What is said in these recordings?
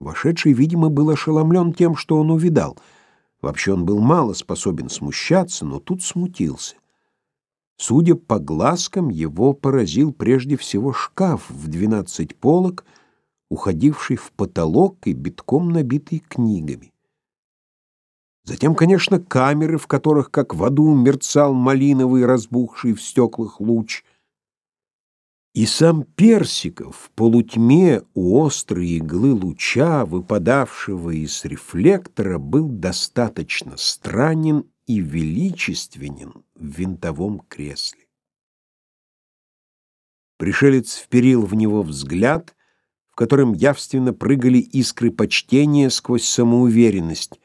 Вошедший, видимо, был ошеломлен тем, что он увидал. Вообще он был мало способен смущаться, но тут смутился. Судя по глазкам, его поразил прежде всего шкаф в двенадцать полок, уходивший в потолок и битком набитый книгами. Затем, конечно, камеры, в которых, как в аду, мерцал малиновый, разбухший в стеклах луч. И сам Персиков в полутьме у острой иглы луча, выпадавшего из рефлектора, был достаточно странен и величественен в винтовом кресле. Пришелец вперил в него взгляд, в котором явственно прыгали искры почтения сквозь самоуверенность.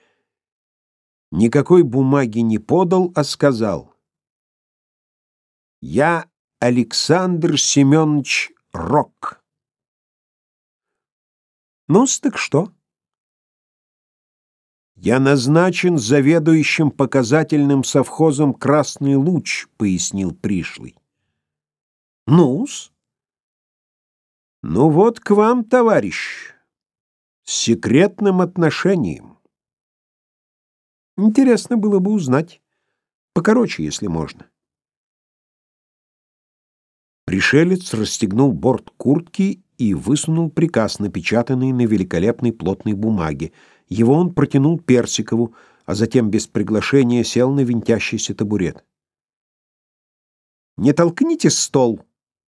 Никакой бумаги не подал, а сказал «Я Александр Семенович Рок». «Ну-с, так что?» «Я назначен заведующим показательным совхозом «Красный луч», — пояснил пришлый. «Ну-с?» «Ну вот к вам, товарищ, с секретным отношением». «Интересно было бы узнать. Покороче, если можно». Пришелец расстегнул борт куртки и высунул приказ, напечатанный на великолепной плотной бумаге — его он протянул Персикову, а затем без приглашения сел на винтящийся табурет. «Не толкните стол!»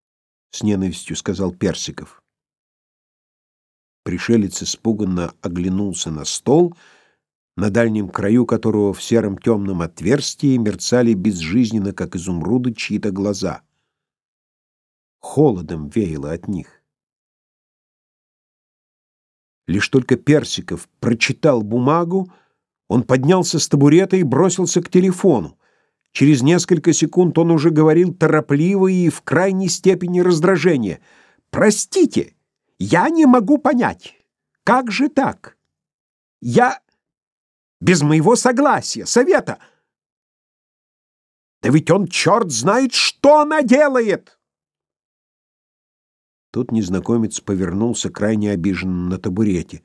— с ненавистью сказал Персиков. Пришелец испуганно оглянулся на стол, на дальнем краю которого в сером темном отверстии мерцали безжизненно, как изумруды, чьи-то глаза. Холодом веяло от них. Лишь только Персиков прочитал бумагу, он поднялся с табурета и бросился к телефону. Через несколько секунд он уже говорил торопливо и в крайней степени раздражения. «Простите, я не могу понять. Как же так? Я без моего согласия, совета. Да ведь он черт знает, что она делает!» Тут незнакомец повернулся крайне обиженно на табурете.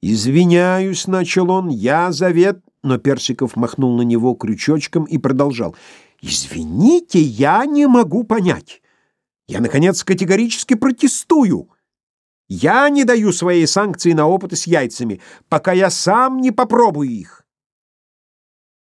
«Извиняюсь», — начал он, — «я завет...» Но Персиков махнул на него крючочком и продолжал. «Извините, я не могу понять. Я, наконец, категорически протестую. Я не даю своей санкции на опыты с яйцами, пока я сам не попробую их.